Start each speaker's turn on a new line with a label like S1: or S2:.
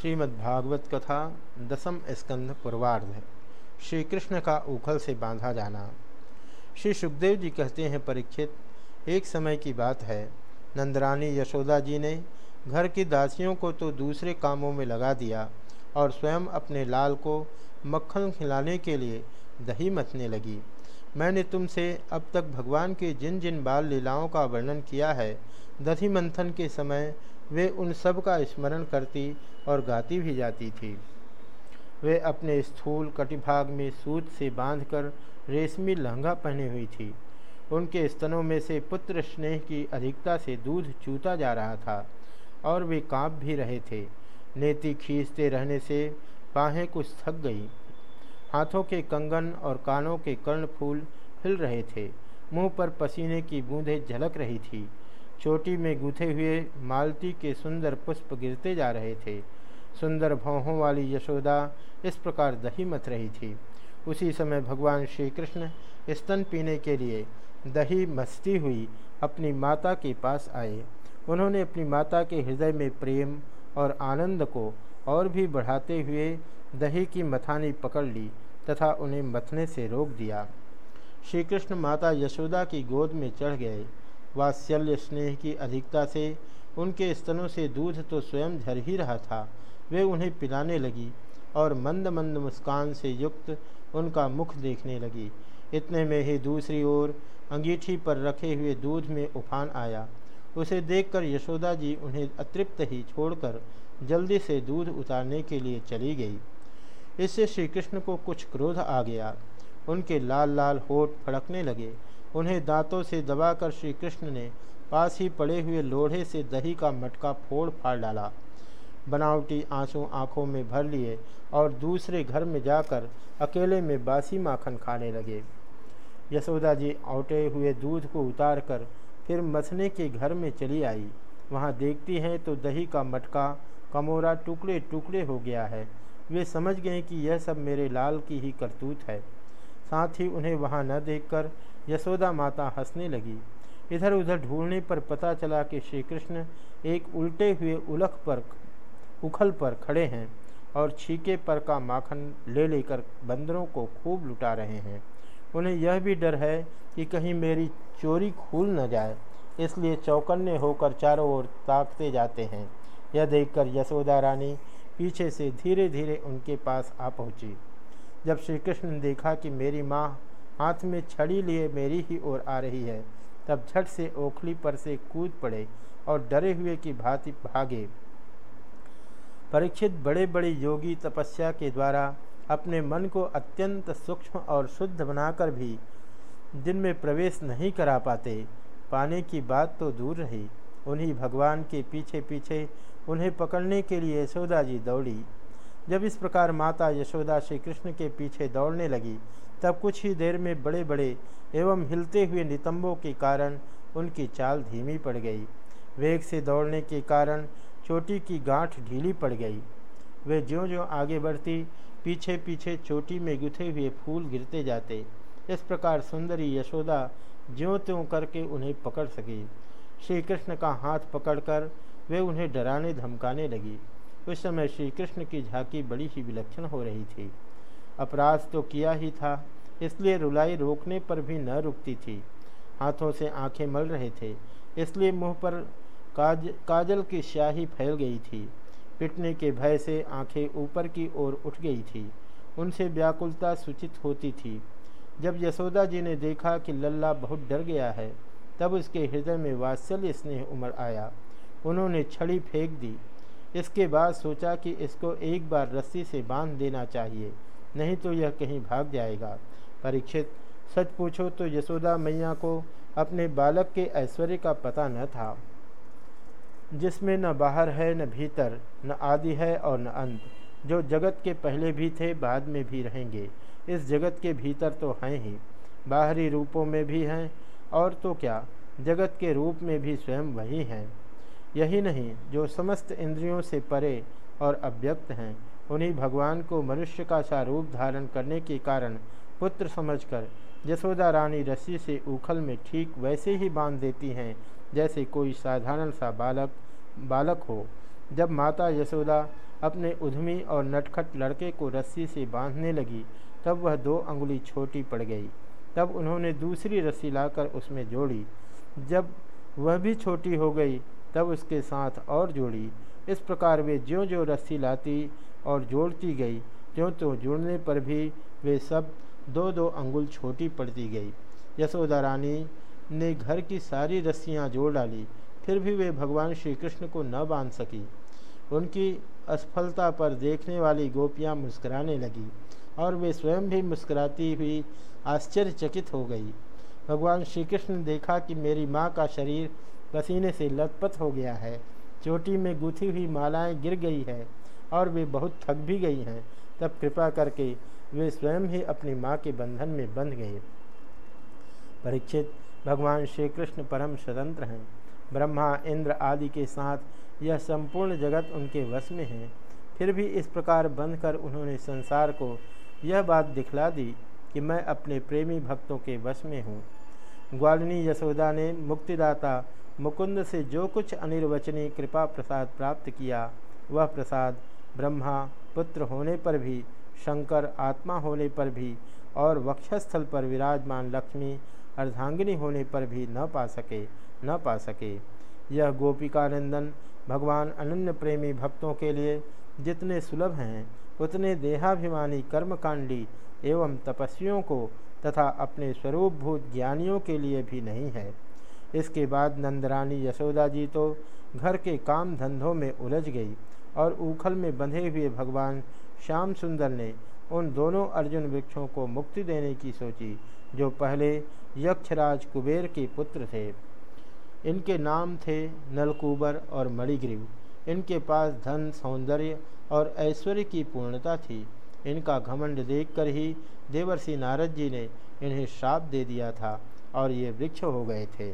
S1: श्रीमद्भागवत कथा दसम स्कंध पूर्वार्ध श्री कृष्ण का उखल से बांधा जाना। श्री सुखदेव जी कहते हैं, परीक्षित, एक समय की बात है। नंदरानी यशोदा जी ने घर की दासियों को तो दूसरे कामों में लगा दिया और स्वयं अपने लाल को मक्खन खिलाने के लिए दही मथने लगी। मैंने तुमसे अब तक भगवान के जिन जिन बाल लीलाओं का वर्णन किया है दधि मंथन के समय वे उन सब का स्मरण करती और गाती भी जाती थी। वे अपने स्थूल कटिभाग में सूत से बांधकर रेशमी लहंगा पहने हुई थी। उनके स्तनों में से पुत्र स्नेह की अधिकता से दूध चूता जा रहा था और वे काँप भी रहे थे। नेति खींचते रहने से बाहें कुछ थक गई। हाथों के कंगन और कानों के कर्णफूल हिल रहे थे। मुँह पर पसीने की बूंदें झलक रही थी। चोटी में गुथे हुए मालती के सुंदर पुष्प गिरते जा रहे थे। सुंदर भौहों वाली यशोदा इस प्रकार दही मथ रही थी। उसी समय भगवान श्री कृष्ण स्तन पीने के लिए दही मस्ती हुई, अपनी माता के पास आए। उन्होंने अपनी माता के हृदय में प्रेम और आनंद को और भी बढ़ाते हुए दही की मथानी पकड़ ली तथा उन्हें मथने से रोक दिया। श्री कृष्ण माता यशोदा की गोद में चढ़ गए। वात्सल्य स्नेह की अधिकता से उनके स्तनों से दूध तो स्वयं झर ही रहा था। वे उन्हें पिलाने लगी और मंद मंद मुस्कान से युक्त उनका मुख देखने लगी। इतने में ही दूसरी ओर अंगीठी पर रखे हुए दूध में उफान आया। उसे देखकर यशोदा जी उन्हें अतृप्त ही छोड़कर जल्दी से दूध उतारने के लिए चली गई। इससे श्री कृष्ण को कुछ क्रोध आ गया। उनके लाल लाल होठ फड़कने लगे। उन्हें दांतों से दबाकर श्री कृष्ण ने पास ही पड़े हुए लोढ़े से दही का मटका फोड़ फाड़ डाला। बनावटी आँसू आँखों में भर लिए और दूसरे घर में जाकर अकेले में बासी माखन खाने लगे। यशोदा जी औटे हुए दूध को उतार कर फिर मसने के घर में चली आई। वहाँ देखती हैं तो दही का मटका कमोरा टुकड़े टुकड़े हो गया है। वे समझ गए कि यह सब मेरे लाल की ही करतूत है। साथ ही उन्हें वहाँ न देखकर यशोदा माता हंसने लगी। इधर उधर ढूँढने पर पता चला कि श्री कृष्ण एक उल्टे हुए उलख पर, उखल पर खड़े हैं और छीके पर का माखन ले लेकर बंदरों को खूब लुटा रहे हैं। उन्हें यह भी डर है कि कहीं मेरी चोरी खुल न जाए, इसलिए चौकन्ने होकर चारों ओर ताकते जाते हैं। यह देखकर यशोदा रानी पीछे से धीरे धीरे उनके पास आ पहुँची। जब श्री कृष्ण ने देखा कि मेरी माँ हाथ में छड़ी लिए मेरी ही ओर आ रही है। तब झट से ओखली पर से कूद पड़े और डरे हुए की भांति भागे। परीक्षित बड़े बड़े योगी तपस्या के द्वारा अपने मन को अत्यंत सूक्ष्म और शुद्ध बनाकर भी दिन में प्रवेश नहीं करा पाते। पाने की बात तो दूर रही। उन्हीं भगवान के पीछे पीछे उन्हें पकड़ने के लिए यशोदा जी दौड़ी। जब इस प्रकार माता यशोदा श्री कृष्ण के पीछे दौड़ने लगी तब कुछ ही देर में बड़े बड़े एवं हिलते हुए नितंबों के कारण उनकी चाल धीमी पड़ गई। वेग से दौड़ने के कारण चोटी की गांठ ढीली पड़ गई। वे ज्यों ज्यों आगे बढ़ती पीछे पीछे चोटी में गुथे हुए फूल गिरते जाते। इस प्रकार सुंदरी यशोदा ज्यों त्यों करके उन्हें पकड़ सकी। श्री कृष्ण का हाथ पकड़कर वे उन्हें डराने धमकाने लगी। उस समय श्री कृष्ण की झांकी बड़ी ही विलक्षण हो रही थी। अपराध तो किया ही था, इसलिए रुलाई रोकने पर भी न रुकती थी। हाथों से आँखें मल रहे थे, इसलिए मुँह पर काज, काजल की स्याही फैल गई थी। पिटने के भय से आँखें ऊपर की ओर उठ गई थी, उनसे व्याकुलता सूचित होती थी। जब यशोदा जी ने देखा कि लल्ला बहुत डर गया है, तब उसके हृदय में वात्सल्य स्नेह उमड़ आया। उन्होंने छड़ी फेंक दी। इसके बाद सोचा कि इसको एक बार रस्सी से बाँध देना चाहिए। नहीं तो यह कहीं भाग जाएगा। परीक्षित, सच पूछो तो यशोदा मैया को अपने बालक के ऐश्वर्य का पता न था। जिसमें न बाहर है, न भीतर, न आदि है और न अंत, जो जगत के पहले भी थे, बाद में भी रहेंगे। इस जगत के भीतर तो हैं ही, बाहरी रूपों में भी हैं, और तो क्या, जगत के रूप में भी स्वयं वही हैं। यही नहीं, जो समस्त इंद्रियों से परे और अव्यक्त हैं उन्हीं भगवान को मनुष्य का सा रूप धारण करने के कारण पुत्र समझकर यशोदा रानी रस्सी से उखल में ठीक वैसे ही बाँध देती हैं, जैसे कोई साधारण सा बालक बालक हो। जब माता यशोदा अपने उधमी और नटखट लड़के को रस्सी से बांधने लगी, तब वह दो अंगुली छोटी पड़ गई। तब उन्होंने दूसरी रस्सी लाकर उसमें जोड़ी। जब वह भी छोटी हो गई, तब उसके साथ और जोड़ी। इस प्रकार वे ज्यों ज्यों रस्सी लाती और जोड़ती गई। क्यों तो जुड़ने पर भी वे सब दो दो अंगुल छोटी पड़ती गई। यशोदा रानी ने घर की सारी रस्सियाँ जोड़ डाली, फिर भी वे भगवान श्री कृष्ण को न बाँध सकी। उनकी असफलता पर देखने वाली गोपियाँ मुस्कुराने लगी और वे स्वयं भी मुस्कुराती हुई आश्चर्यचकित हो गई। भगवान श्री कृष्ण ने देखा कि मेरी माँ का शरीर पसीने से लथपथ हो गया है, चोटी में गुथी हुई मालाएँ गिर गई है। और वे बहुत थक भी गई हैं। तब कृपा करके वे स्वयं ही अपनी माँ के बंधन में बंध गए। परीक्षित भगवान श्री कृष्ण परम स्वतंत्र हैं। ब्रह्मा, इंद्र आदि के साथ यह संपूर्ण जगत उनके वश में है। फिर भी इस प्रकार बंध कर उन्होंने संसार को यह बात दिखला दी कि मैं अपने प्रेमी भक्तों के वश में हूँ। ग्वालिनी यशोदा ने मुक्तिदाता मुकुंद से जो कुछ अनिर्वचनीय कृपा प्रसाद प्राप्त किया, वह प्रसाद ब्रह्मा पुत्र होने पर भी, शंकर आत्मा होने पर भी, और वक्षस्थल पर विराजमान लक्ष्मी अर्धांगिनी होने पर भी न पा सके, न पा सके। यह गोपिकानंदन भगवान अनन्य प्रेमी भक्तों के लिए जितने सुलभ हैं, उतने देहाभिमानी कर्मकांडी एवं तपस्वियों को तथा अपने स्वरूपभूत ज्ञानियों के लिए भी नहीं है। इसके बाद नंदरानी यशोदा जी तो घर के काम धंधों में उलझ गई। और उखल में बंधे हुए भगवान श्याम सुंदर ने उन दोनों अर्जुन वृक्षों को मुक्ति देने की सोची, जो पहले यक्षराज कुबेर के पुत्र थे। इनके नाम थे नलकुबर और मणिग्रीव। इनके पास धन, सौंदर्य और ऐश्वर्य की पूर्णता थी। इनका घमंड देखकर ही देवर्षि नारद जी ने इन्हें श्राप दे दिया था और ये वृक्ष हो गए थे।